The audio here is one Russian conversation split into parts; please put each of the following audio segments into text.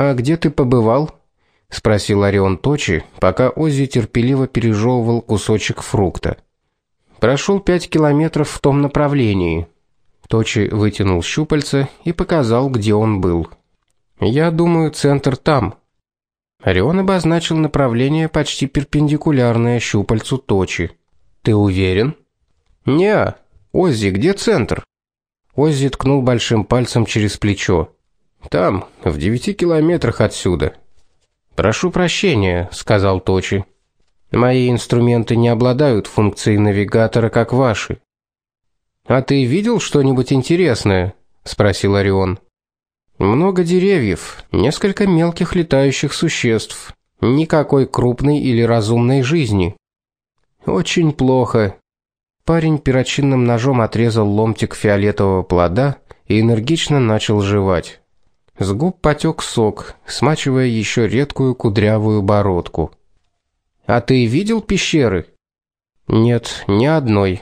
А где ты побывал? спросил Орион Точи, пока Оззи терпеливо пережевывал кусочек фрукта. Прошел пять километров в том направлении. Точи вытянул щупальца и показал, где он был. Я думаю, центр там. Орион обозначил направление почти перпендикулярное щупальцу Точи. Ты уверен? Не. Оззи, где центр? Оззи ткнул большим пальцем через плечо. Там, в девяти километрах отсюда. Прошу прощения, сказал Точи. Мои инструменты не обладают функцией навигатора, как ваши. А ты видел что-нибудь интересное? спросил Орион. Много деревьев, несколько мелких летающих существ, никакой крупной или разумной жизни. Очень плохо. Парень перочинным ножом отрезал ломтик фиолетового плода и энергично начал жевать. С губ потек сок, смачивая еще редкую кудрявую бородку. А ты видел пещеры? Нет, ни одной.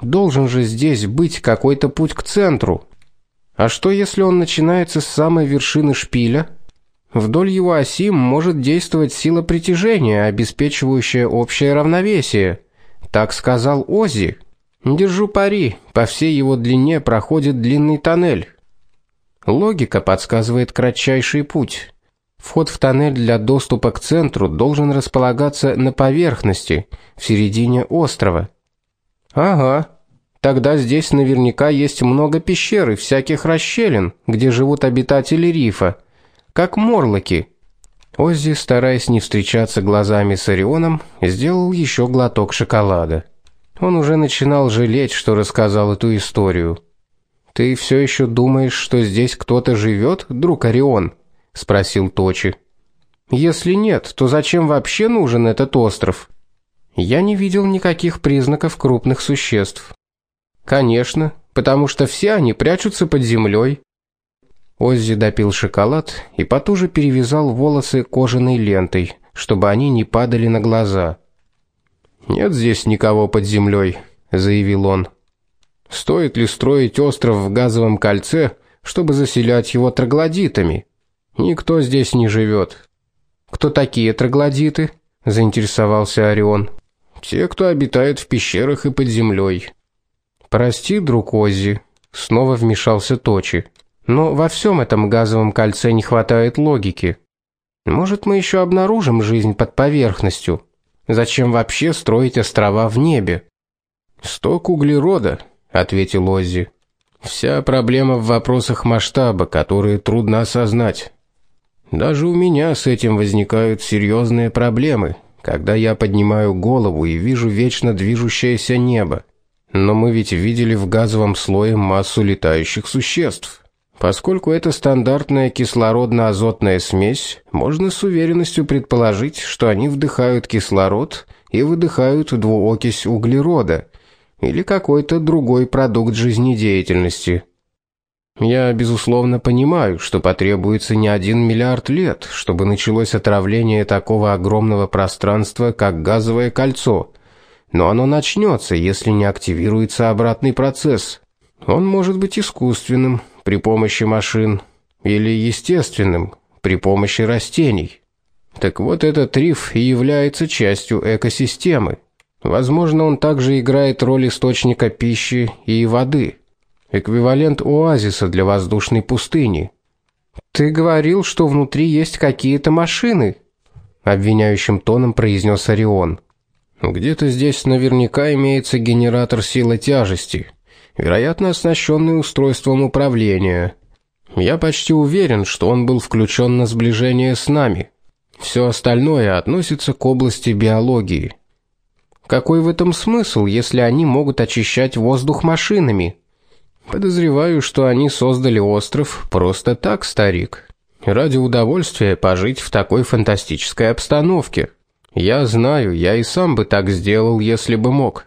Должен же здесь быть какой-то путь к центру. А что если он начинается с самой вершины шпиля? Вдоль его оси может действовать сила притяжения, обеспечивающая общее равновесие. Так сказал Ози. Держу пари, по всей его длине проходит длинный тоннель. Логика подсказывает кратчайший путь. Вход в тоннель для доступа к центру должен располагаться на поверхности, в середине острова. Ага. Тогда здесь наверняка есть много пещер и всяких расщелин, где живут обитатели рифа, как морлоки. Оззи, стараясь не встречаться глазами с Орионом, сделал еще глоток шоколада. Он уже начинал жалеть, что рассказал эту историю. Ты все еще думаешь, что здесь кто-то живет, друг Орион? спросил Точи. Если нет, то зачем вообще нужен этот остров? Я не видел никаких признаков крупных существ. Конечно, потому что все они прячутся под землей. Оззи допил шоколад и потуже перевязал волосы кожаной лентой, чтобы они не падали на глаза. Нет здесь никого под землей, заявил он. Стоит ли строить остров в газовом кольце, чтобы заселять его троглодитами? Никто здесь не живет. Кто такие троглодиты? заинтересовался Орион. Те, кто обитает в пещерах и под землей. Прости, друг Оззи, снова вмешался Точи. Но во всем этом газовом кольце не хватает логики. Может, мы еще обнаружим жизнь под поверхностью? Зачем вообще строить острова в небе? Сток углерода, ответил Оззи. Вся проблема в вопросах масштаба, которые трудно осознать. Даже у меня с этим возникают серьезные проблемы, когда я поднимаю голову и вижу вечно движущееся небо. Но мы ведь видели в газовом слое массу летающих существ. Поскольку это стандартная кислородно-азотная смесь, можно с уверенностью предположить, что они вдыхают кислород и выдыхают двуокись углерода, или какой-то другой продукт жизнедеятельности. Я безусловно понимаю, что потребуется не один миллиард лет, чтобы началось отравление такого огромного пространства, как газовое кольцо. Но оно начнется, если не активируется обратный процесс. Он может быть искусственным при помощи машин или естественным при помощи растений. Так вот этот риф и является частью экосистемы. Возможно, он также играет роль источника пищи и воды, эквивалент оазиса для воздушной пустыни. Ты говорил, что внутри есть какие-то машины, обвиняющим тоном произнес Орион. Где-то здесь наверняка имеется генератор силы тяжести, вероятно, оснащенный устройством управления. Я почти уверен, что он был включен на сближение с нами. Все остальное относится к области биологии. Какой в этом смысл, если они могут очищать воздух машинами? Подозреваю, что они создали остров просто так, старик, ради удовольствия пожить в такой фантастической обстановке. Я знаю, я и сам бы так сделал, если бы мог.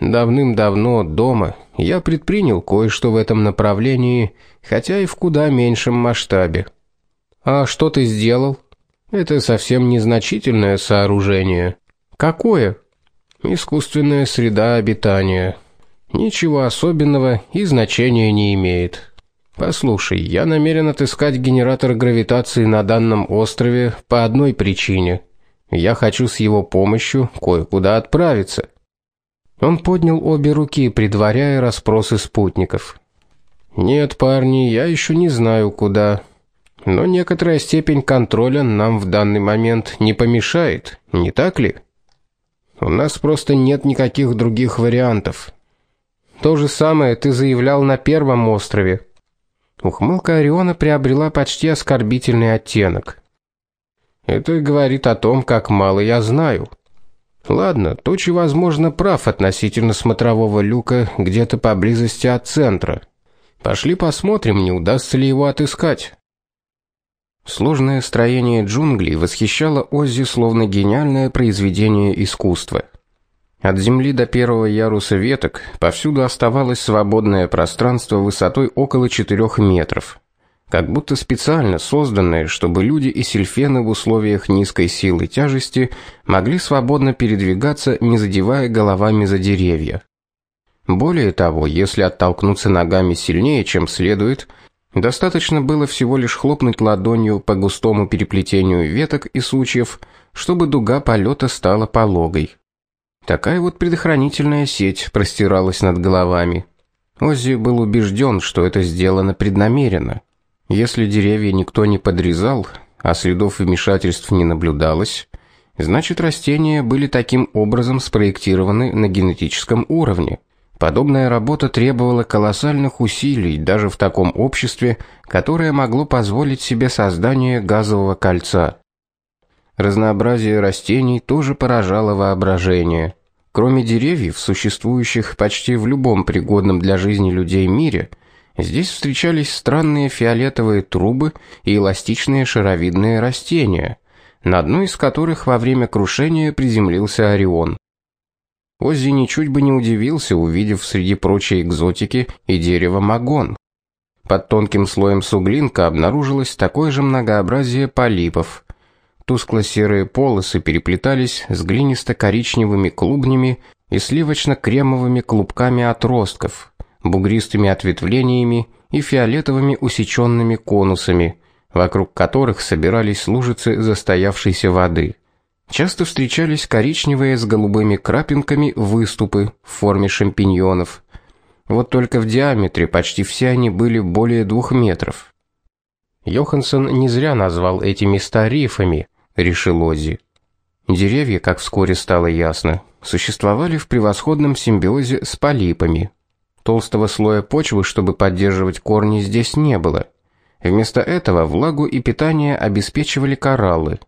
Давным-давно дома я предпринял кое-что в этом направлении, хотя и в куда меньшем масштабе. А что ты сделал? Это совсем незначительное сооружение. Какое? Искусственная среда обитания. Ничего особенного и значения не имеет. Послушай, я намерен отыскать генератор гравитации на данном острове по одной причине. Я хочу с его помощью кое-куда отправиться. Он поднял обе руки, предваряя расспросы спутников. Нет, парни, я еще не знаю куда. Но некоторая степень контроля нам в данный момент не помешает, не так ли? У нас просто нет никаких других вариантов. То же самое ты заявлял на первом острове. Ухмылка Ориона приобрела почти оскорбительный оттенок. Это говорит о том, как мало я знаю. Ладно, Точи, возможно, прав относительно смотрового люка где-то поблизости от центра. Пошли посмотрим, не удастся ли его отыскать. Сложное строение джунглей восхищало Оззи словно гениальное произведение искусства. От земли до первого яруса веток повсюду оставалось свободное пространство высотой около 4 метров, как будто специально созданное, чтобы люди и сельфены в условиях низкой силы тяжести могли свободно передвигаться, не задевая головами за деревья. Более того, если оттолкнуться ногами сильнее, чем следует, достаточно было всего лишь хлопнуть ладонью по густому переплетению веток и сучьев, чтобы дуга полета стала пологой. Такая вот предохранительная сеть простиралась над головами. Оззи был убежден, что это сделано преднамеренно. Если деревья никто не подрезал, а следов вмешательств не наблюдалось, значит растения были таким образом спроектированы на генетическом уровне. Подобная работа требовала колоссальных усилий даже в таком обществе, которое могло позволить себе создание газового кольца. Разнообразие растений тоже поражало воображение. Кроме деревьев, существующих почти в любом пригодном для жизни людей мире, здесь встречались странные фиолетовые трубы и эластичные шаровидные растения, на одной из которых во время крушения приземлился Орион. Оззи ничуть бы не удивился, увидев среди прочей экзотики и дерево магон. Под тонким слоем суглинка обнаружилось такое же многообразие полипов, Тускло-серые полосы переплетались с глинисто-коричневыми клубнями и сливочно-кремовыми клубками отростков, бугристыми ответвлениями и фиолетовыми усеченными конусами, вокруг которых собирались лужицы застоявшейся воды. Часто встречались коричневые с голубыми крапинками выступы в форме шампиньонов. Вот только в диаметре почти все они были более двух метров. Йоханссон не зря назвал эти места рифами, решил Оззи. Деревья, как вскоре стало ясно, существовали в превосходном симбиозе с полипами. Толстого слоя почвы, чтобы поддерживать корни, здесь не было. Вместо этого влагу и питание обеспечивали кораллы.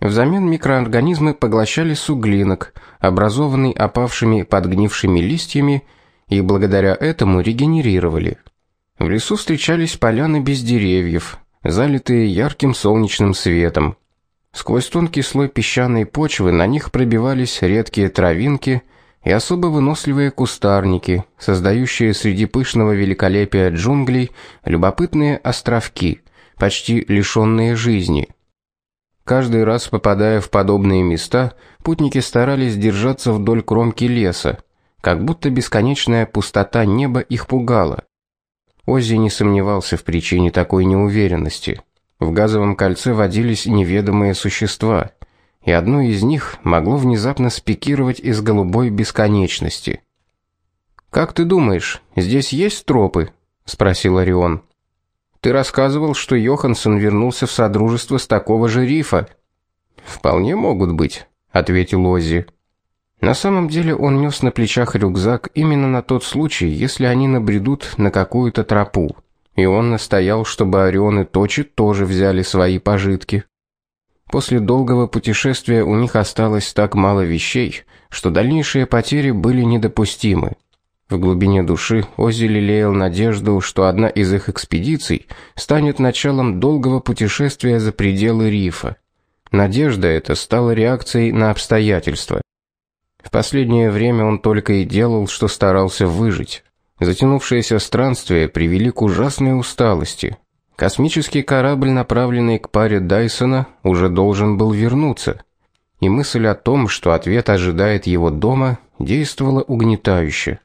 Взамен микроорганизмы поглощали суглинок, образованный опавшими подгнившими листьями, и благодаря этому регенерировали. В лесу встречались поляны без деревьев, залитые ярким солнечным светом. Сквозь тонкий слой песчаной почвы на них пробивались редкие травинки и особо выносливые кустарники, создающие среди пышного великолепия джунглей любопытные островки, почти лишенные жизни. Каждый раз попадая в подобные места, путники старались держаться вдоль кромки леса, как будто бесконечная пустота неба их пугала. Оззи не сомневался в причине такой неуверенности. В газовом кольце водились неведомые существа, и одно из них могло внезапно спикировать из голубой бесконечности. Как ты думаешь, здесь есть тропы? спросил Орион. Ты рассказывал, что Йоханссон вернулся в содружество с такого же рифа. Вполне могут быть, ответил Оззи. На самом деле он нес на плечах рюкзак именно на тот случай, если они набредут на какую-то тропу и он настоял, чтобы Орион и Точи тоже взяли свои пожитки. После долгого путешествия у них осталось так мало вещей, что дальнейшие потери были недопустимы. В глубине души Оззи лелеял надежду, что одна из их экспедиций станет началом долгого путешествия за пределы рифа. Надежда эта стала реакцией на обстоятельства. В последнее время он только и делал, что старался выжить. Затянувшееся странствие привели к ужасной усталости. Космический корабль, направленный к паре Дайсона, уже должен был вернуться. И мысль о том, что ответ ожидает его дома, действовала угнетающе.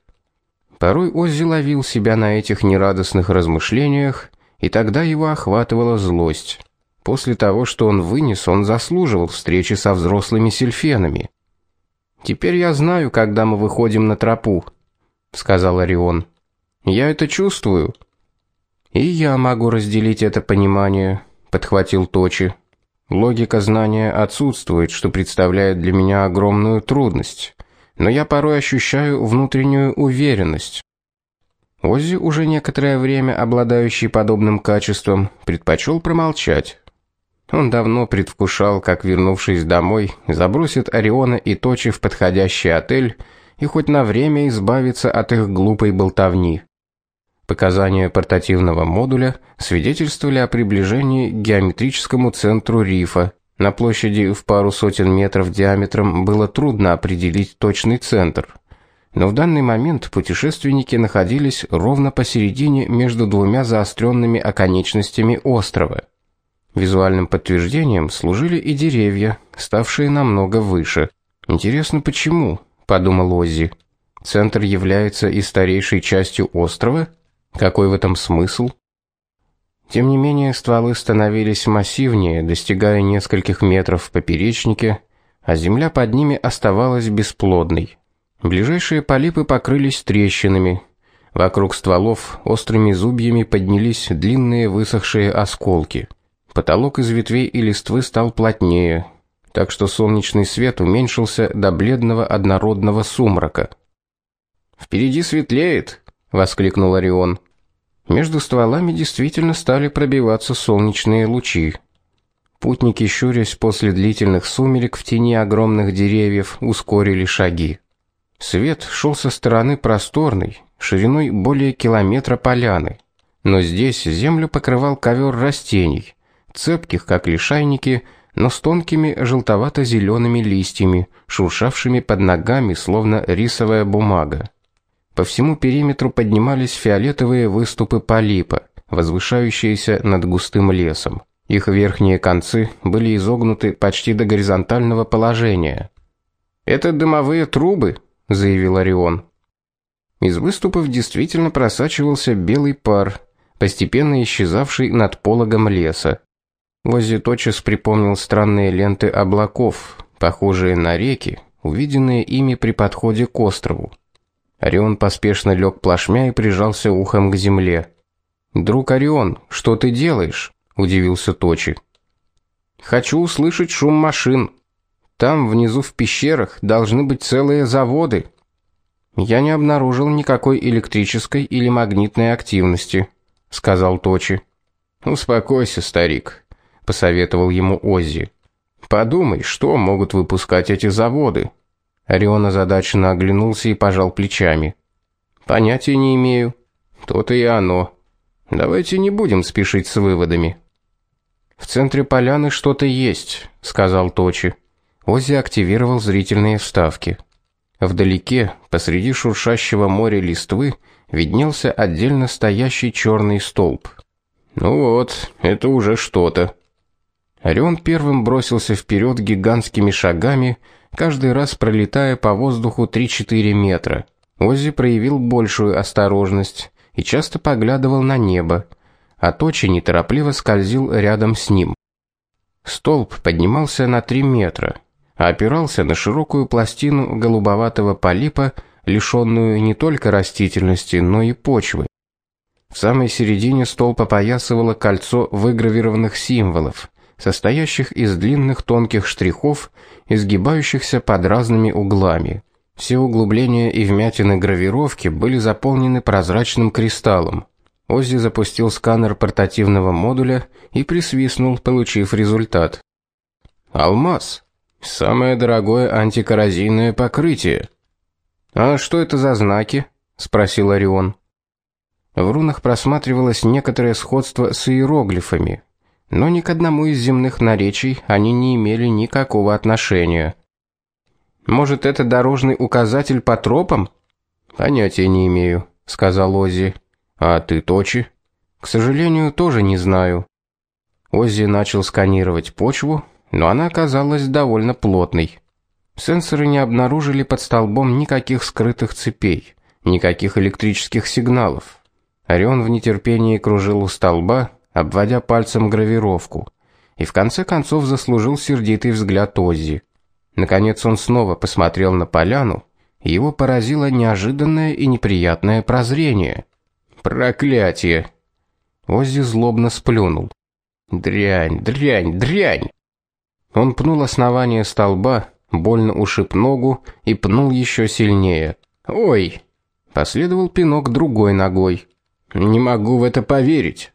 Порой Оззи ловил себя на этих нерадостных размышлениях, и тогда его охватывала злость. После того, что он вынес, он заслуживал встречи со взрослыми сельфенами. Теперь я знаю, когда мы выходим на тропу, сказал Орион. Я это чувствую. И я могу разделить это понимание, подхватил Точи. Логика знания отсутствует, что представляет для меня огромную трудность. Но я порой ощущаю внутреннюю уверенность. Оззи, уже некоторое время обладающий подобным качеством, предпочел промолчать. Он давно предвкушал, как вернувшись домой, забросит Ориона и Точи в подходящий отель и хоть на время избавиться от их глупой болтовни. Показания портативного модуля свидетельствовали о приближении к геометрическому центру рифа. На площади в пару сотен метров диаметром было трудно определить точный центр. Но в данный момент путешественники находились ровно посередине между двумя заостренными оконечностями острова. Визуальным подтверждением служили и деревья, ставшие намного выше. Интересно, почему? подумал Оззи. Центр является и старейшей частью острова? Какой в этом смысл? Тем не менее, стволы становились массивнее, достигая нескольких метров в поперечнике, а земля под ними оставалась бесплодной. Ближайшие полипы покрылись трещинами. Вокруг стволов острыми зубьями поднялись длинные высохшие осколки. Потолок из ветвей и листвы стал плотнее, так что солнечный свет уменьшился до бледного однородного сумрака. Впереди светлеет, воскликнул Орион. Между стволами действительно стали пробиваться солнечные лучи. Путники, щурясь после длительных сумерек в тени огромных деревьев, ускорили шаги. Свет шел со стороны просторной, шириной более километра поляны, но здесь землю покрывал ковер растений, цепких, как лишайники, но с тонкими желтовато зелеными листьями, шуршавшими под ногами, словно рисовая бумага. По всему периметру поднимались фиолетовые выступы полипа, возвышающиеся над густым лесом. Их верхние концы были изогнуты почти до горизонтального положения. "Это дымовые трубы", заявил Орион. Из выступов действительно просачивался белый пар, постепенно исчезавший над пологом леса. Воззи припомнил странные ленты облаков, похожие на реки, увиденные ими при подходе к острову. Орион поспешно лег плашмя и прижался ухом к земле. "Друг Орион, что ты делаешь?" удивился Точи. "Хочу услышать шум машин. Там внизу в пещерах должны быть целые заводы. Я не обнаружил никакой электрической или магнитной активности", сказал Точи. "Успокойся, старик", посоветовал ему Оззи. Подумай, что могут выпускать эти заводы. Орион озадаченно оглянулся и пожал плечами. Понятия не имею. То-то и оно. Давайте не будем спешить с выводами. В центре поляны что-то есть, сказал Точи. Оззи активировал зрительные вставки. Вдалеке, посреди шуршащего моря листвы, виднелся отдельно стоящий черный столб. Ну вот, это уже что-то, Орион первым бросился вперед гигантскими шагами, каждый раз пролетая по воздуху 3-4 метра. Оззи проявил большую осторожность и часто поглядывал на небо, а Точи неторопливо скользил рядом с ним. Столб поднимался на 3 метра, а опирался на широкую пластину голубоватого полипа, лишенную не только растительности, но и почвы. В самой середине столб опоясывало кольцо выгравированных символов состоящих из длинных тонких штрихов, изгибающихся под разными углами. Все углубления и вмятины гравировки были заполнены прозрачным кристаллом. Оззи запустил сканер портативного модуля и присвистнул, получив результат. Алмаз. Самое дорогое антикоррозийное покрытие. А что это за знаки? спросил Орион. В рунах просматривалось некоторое сходство с иероглифами, но ни к одному из земных наречий они не имели никакого отношения. Может, это дорожный указатель по тропам? Понятия не имею, сказал Оззи. А ты точи? К сожалению, тоже не знаю. Оззи начал сканировать почву, но она оказалась довольно плотной. Сенсоры не обнаружили под столбом никаких скрытых цепей, Никаких электрических сигналов. Орион в нетерпении кружил у столба, обводя пальцем гравировку, и в конце концов заслужил сердитый взгляд Оззи. Наконец он снова посмотрел на поляну, и его поразило неожиданное и неприятное прозрение. Проклятие. Оззи злобно сплюнул. Дрянь, дрянь, дрянь. Он пнул основание столба, больно ушиб ногу и пнул еще сильнее. Ой! Последовал пинок другой ногой. Не могу в это поверить.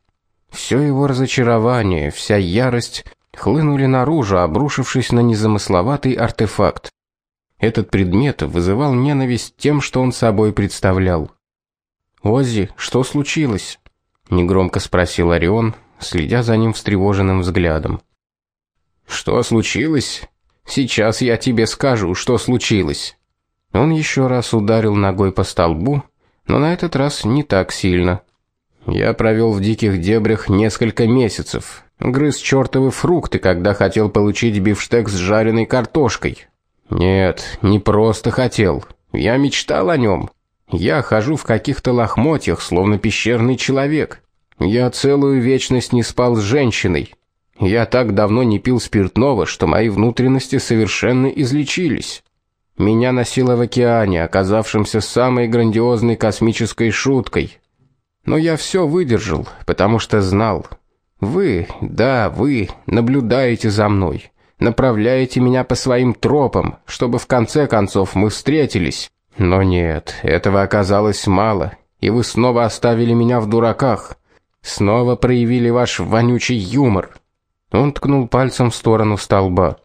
Все его разочарование, вся ярость хлынули наружу, обрушившись на незамысловатый артефакт. Этот предмет вызывал ненависть тем, что он собой представлял. "Оззи, что случилось?" негромко спросил Орион, следя за ним встревоженным взглядом. "Что случилось? Сейчас я тебе скажу, что случилось". Он еще раз ударил ногой по столбу, но на этот раз не так сильно. Я провел в диких дебрях несколько месяцев. Грыз чертовы фрукты, когда хотел получить бифштекс с жареной картошкой. Нет, не просто хотел. Я мечтал о нем. Я хожу в каких-то лохмотьях, словно пещерный человек. Я целую вечность не спал с женщиной. Я так давно не пил спиртного, что мои внутренности совершенно излечились. Меня носило в океане, оказавшемся самой грандиозной космической шуткой. Но я все выдержал, потому что знал. Вы, да, вы наблюдаете за мной, направляете меня по своим тропам, чтобы в конце концов мы встретились. Но нет, этого оказалось мало, и вы снова оставили меня в дураках. Снова проявили ваш вонючий юмор. Он ткнул пальцем в сторону столба.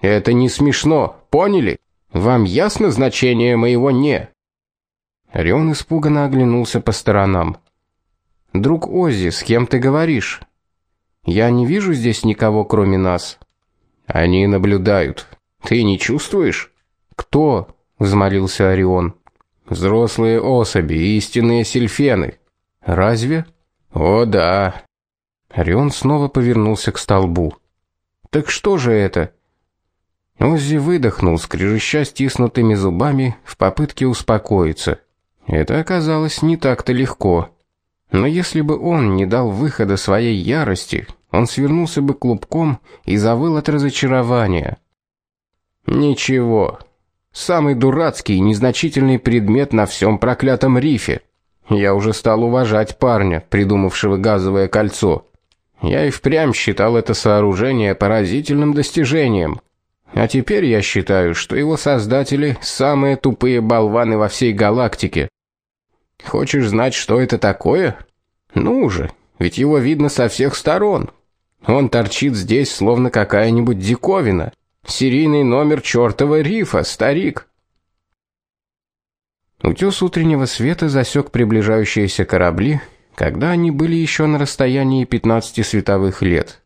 Это не смешно, поняли? Вам ясно значение моего не? Орион испуганно оглянулся по сторонам. Друг Оззи, с кем ты говоришь? Я не вижу здесь никого, кроме нас. Они наблюдают. Ты не чувствуешь? Кто? взмолился Орион. Взрослые особи, истинные сильфены. Разве? О, да. Орион снова повернулся к столбу. Так что же это? Оззи выдохнул, скрежеща стиснутыми зубами в попытке успокоиться. Это оказалось не так-то легко. Но если бы он не дал выхода своей ярости, он свернулся бы клубком и завыл от разочарования. Ничего. Самый дурацкий и незначительный предмет на всем проклятом рифе. Я уже стал уважать парня, придумавшего газовое кольцо. Я и впрямь считал это сооружение поразительным достижением. А теперь я считаю, что его создатели самые тупые болваны во всей галактике. Хочешь знать, что это такое? Ну же, ведь его видно со всех сторон. Он торчит здесь словно какая-нибудь диковина. Серийный номер чёртова рифа, старик. Утёс утреннего света засек приближающиеся корабли, когда они были еще на расстоянии 15 световых лет.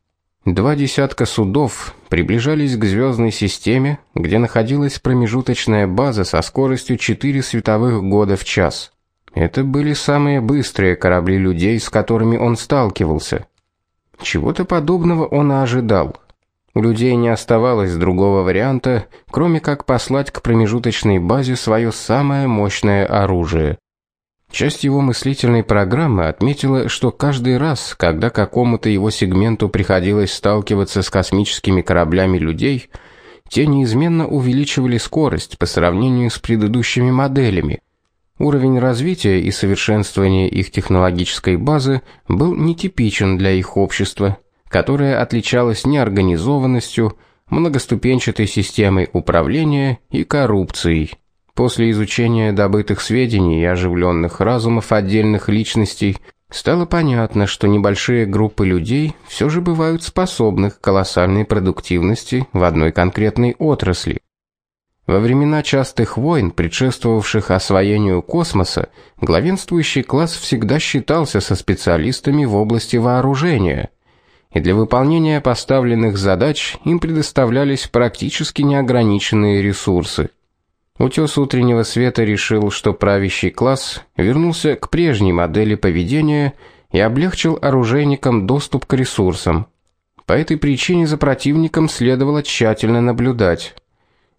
Два десятка судов приближались к звездной системе, где находилась промежуточная база со скоростью 4 световых года в час. Это были самые быстрые корабли людей, с которыми он сталкивался. Чего-то подобного он и ожидал. У людей не оставалось другого варианта, кроме как послать к промежуточной базе свое самое мощное оружие. Часть его мыслительной программы отметила, что каждый раз, когда какому-то его сегменту приходилось сталкиваться с космическими кораблями людей, те неизменно увеличивали скорость по сравнению с предыдущими моделями. Уровень развития и совершенствования их технологической базы был нетипичен для их общества, которое отличалось неорганизованностью, многоступенчатой системой управления и коррупцией. После изучения добытых сведений и оживленных разумов отдельных личностей стало понятно, что небольшие группы людей все же бывают способны к колоссальной продуктивности в одной конкретной отрасли. Во времена частых войн, предшествовавших освоению космоса, главенствующий класс всегда считался со специалистами в области вооружения, и для выполнения поставленных задач им предоставлялись практически неограниченные ресурсы. Утёс утреннего света решил, что правящий класс вернулся к прежней модели поведения и облегчил оружейникам доступ к ресурсам. По этой причине за противником следовало тщательно наблюдать.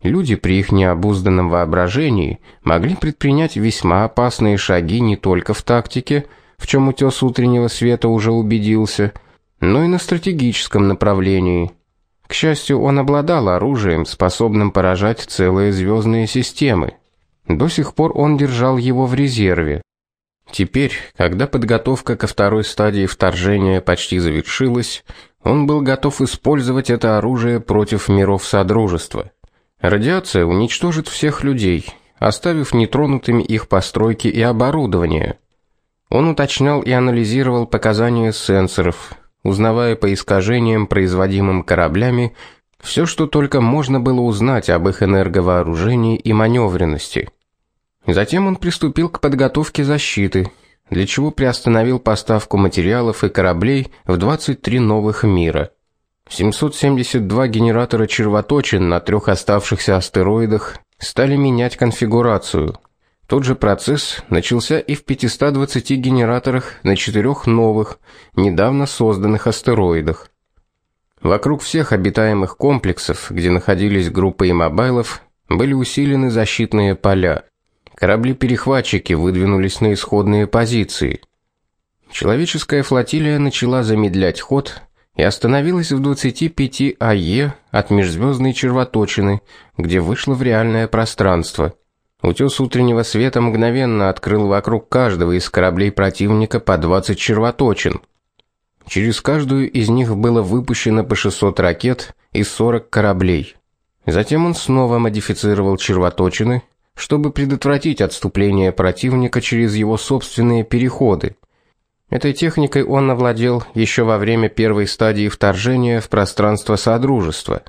Люди при их необузданном воображении могли предпринять весьма опасные шаги не только в тактике, в чем утёс утреннего света уже убедился, но и на стратегическом направлении. К счастью, он обладал оружием, способным поражать целые звездные системы. До сих пор он держал его в резерве. Теперь, когда подготовка ко второй стадии вторжения почти завершилась, он был готов использовать это оружие против миров содружества. Радиация уничтожит всех людей, оставив нетронутыми их постройки и оборудование. Он уточнял и анализировал показания сенсоров, узнавая по искажениям, производимым кораблями, все, что только можно было узнать об их энерговооружении и маневренности. Затем он приступил к подготовке защиты, для чего приостановил поставку материалов и кораблей в 23 новых мира. 772 генератора червоточин на трех оставшихся астероидах стали менять конфигурацию. Тот же процесс начался и в 520 генераторах на четырех новых, недавно созданных астероидах. Вокруг всех обитаемых комплексов, где находились группы имобайлов, были усилены защитные поля. Корабли-перехватчики выдвинулись на исходные позиции. Человеческая флотилия начала замедлять ход и остановилась в 25 АЕ от межзвездной червоточины, где вышла в реальное пространство. Утёс утреннего света мгновенно открыл вокруг каждого из кораблей противника по 20 червоточин. Через каждую из них было выпущено по 600 ракет и 40 кораблей. Затем он снова модифицировал червоточины чтобы предотвратить отступление противника через его собственные переходы. Этой техникой он овладел еще во время первой стадии вторжения в пространство содружества.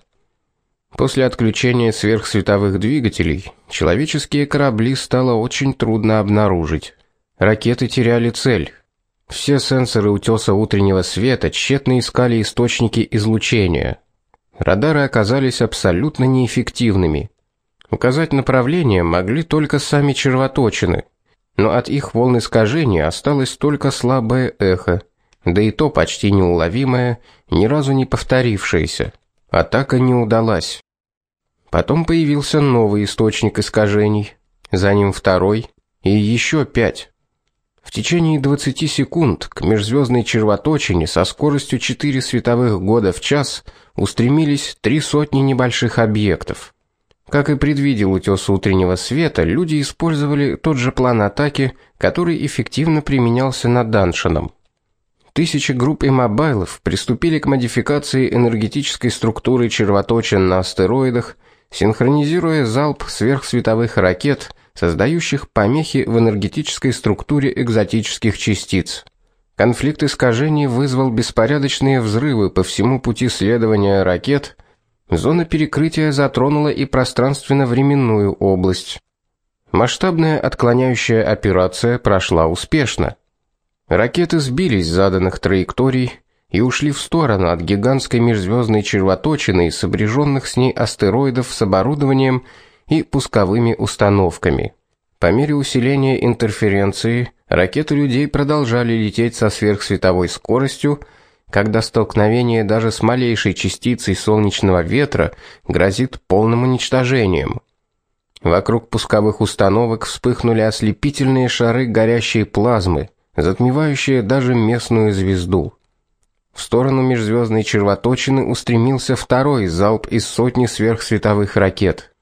После отключения сверхсветовых двигателей человеческие корабли стало очень трудно обнаружить. Ракеты теряли цель. Все сенсоры утёса утреннего света тщетно искали источники излучения. Радары оказались абсолютно неэффективными. Указать направление могли только сами червоточины, но от их волн искажения осталось только слабое эхо, да и то почти неуловимое, ни разу не повторившееся. Атака не удалась. Потом появился новый источник искажений, за ним второй и еще пять. В течение 20 секунд к межзвездной червоточине со скоростью 4 световых года в час устремились три сотни небольших объектов. Как и предвидел утёс утреннего света, люди использовали тот же план атаки, который эффективно применялся над Даншином. Тысячи групп и мобайлов приступили к модификации энергетической структуры червоточин на астероидах, синхронизируя залп сверхсветовых ракет, создающих помехи в энергетической структуре экзотических частиц. Конфликт искажений вызвал беспорядочные взрывы по всему пути следования ракет – Зона перекрытия затронула и пространственно-временную область. Масштабная отклоняющая операция прошла успешно. Ракеты сбились с заданных траекторий и ушли в сторону от гигантской межзвездной червоточины и сопряженных с ней астероидов с оборудованием и пусковыми установками. По мере усиления интерференции ракеты людей продолжали лететь со сверхсветовой скоростью, когда столкновение даже с малейшей частицей солнечного ветра грозит полным уничтожением. Вокруг пусковых установок вспыхнули ослепительные шары горящей плазмы, затмевающие даже местную звезду. В сторону межзвездной червоточины устремился второй залп из сотни сверхсветовых ракет.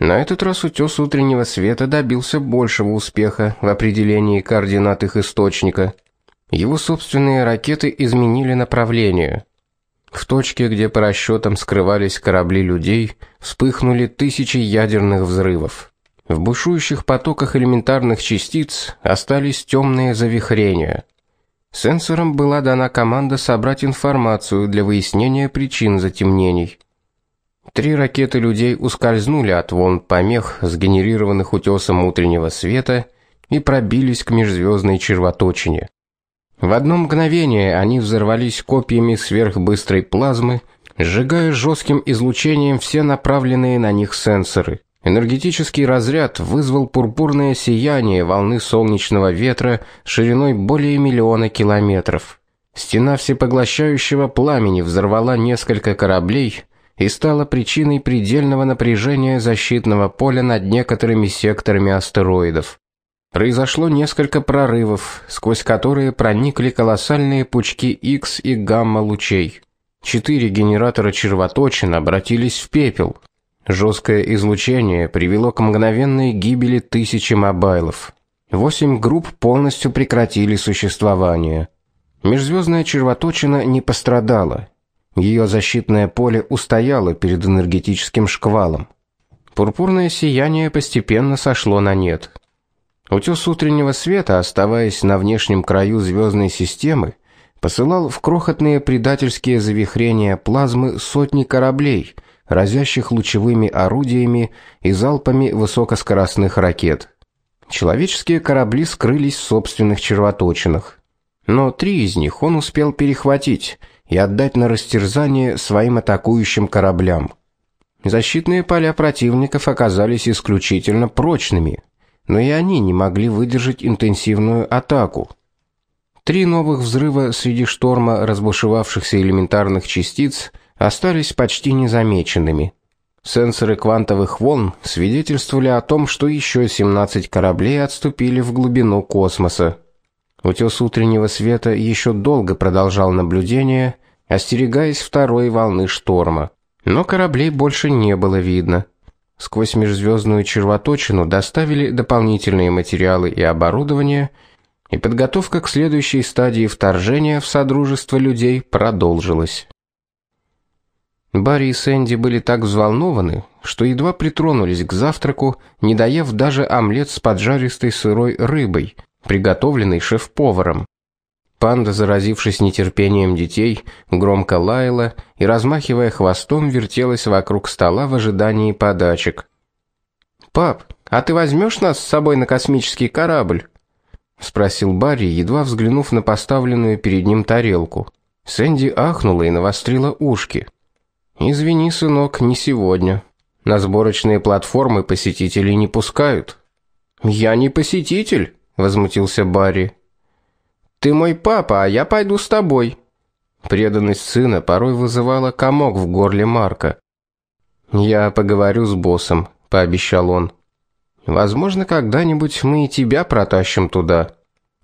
На этот раз утёс утреннего света добился большего успеха в определении координат их источника. Его собственные ракеты изменили направление. В точке, где по расчетам скрывались корабли людей, вспыхнули тысячи ядерных взрывов. В бушующих потоках элементарных частиц остались темные завихрения. Сенсорам была дана команда собрать информацию для выяснения причин затемнений. Три ракеты людей ускользнули от волн помех, сгенерированных утесом утреннего света, и пробились к межзвездной червоточине. В одно мгновение они взорвались копьями сверхбыстрой плазмы, сжигая жестким излучением все направленные на них сенсоры. Энергетический разряд вызвал пурпурное сияние волны солнечного ветра шириной более миллиона километров. Стена всепоглощающего пламени взорвала несколько кораблей, и стало причиной предельного напряжения защитного поля над некоторыми секторами астероидов. Произошло несколько прорывов, сквозь которые проникли колоссальные пучки X и гамма-лучей. Четыре генератора червоточин обратились в пепел. Жесткое излучение привело к мгновенной гибели тысячи мобайлов. Восемь групп полностью прекратили существование. Межзвездная червоточина не пострадала. Ее защитное поле устояло перед энергетическим шквалом. Пурпурное сияние постепенно сошло на нет. Утес утреннего света, оставаясь на внешнем краю звездной системы, посылал в крохотные предательские завихрения плазмы сотни кораблей, разящих лучевыми орудиями и залпами высокоскоростных ракет. Человеческие корабли скрылись в собственных червоточинах, но три из них он успел перехватить и отдать на растерзание своим атакующим кораблям. Защитные поля противников оказались исключительно прочными, но и они не могли выдержать интенсивную атаку. Три новых взрыва среди шторма разбушевавшихся элементарных частиц остались почти незамеченными. Сенсоры квантовых волн свидетельствовали о том, что еще 17 кораблей отступили в глубину космоса. Утес утреннего света еще долго продолжал наблюдение, остерегаясь второй волны шторма. Но кораблей больше не было видно. Сквозь межзвездную червоточину доставили дополнительные материалы и оборудование – и подготовка к следующей стадии вторжения в содружество людей продолжилась. Барри и Сэнди были так взволнованы, что едва притронулись к завтраку, не доев даже омлет с поджаристой сырой рыбой, приготовленный шеф-поваром. Панда, заразившись нетерпением детей, громко лаяла и размахивая хвостом вертелась вокруг стола в ожидании подачек. "Пап, а ты возьмешь нас с собой на космический корабль?" спросил Барри, едва взглянув на поставленную перед ним тарелку. Сэнди ахнула и навострила ушки. Извини, сынок, не сегодня. На сборочные платформы посетителей не пускают. Я не посетитель, возмутился Барри. Ты мой папа, а я пойду с тобой. Преданность сына порой вызывала комок в горле Марка. Я поговорю с боссом, пообещал он. Возможно, когда-нибудь мы и тебя протащим туда.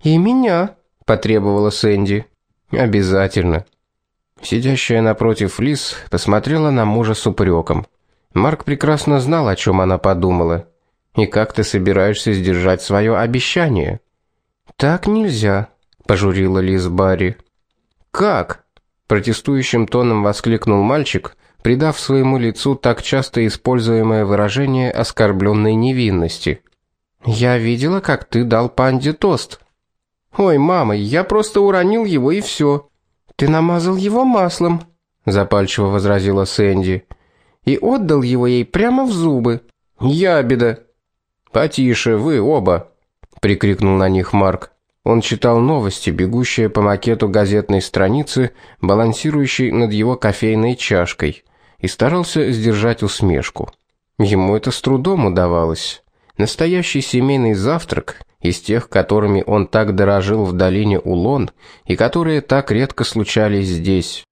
И меня, потребовала Сэнди. Обязательно. Сидящая напротив Лис посмотрела на мужа с упреком. Марк прекрасно знал, о чем она подумала. И как ты собираешься сдержать свое обещание? Так нельзя, пожурила Лис Барри. Как? протестующим тоном воскликнул мальчик, придав своему лицу так часто используемое выражение оскорбленной невинности. Я видела, как ты дал панде тост. Ой, мама, я просто уронил его и все. Ты намазал его маслом, запальчиво возразила Сэнди. И отдал его ей прямо в зубы. Ябеда. Потише вы оба, прикрикнул на них Марк. Он читал новости, бегущие по макету газетной страницы, балансирующей над его кофейной чашкой и старался сдержать усмешку. Ему это с трудом удавалось. Настоящий семейный завтрак из тех, которыми он так дорожил в долине Улон и которые так редко случались здесь.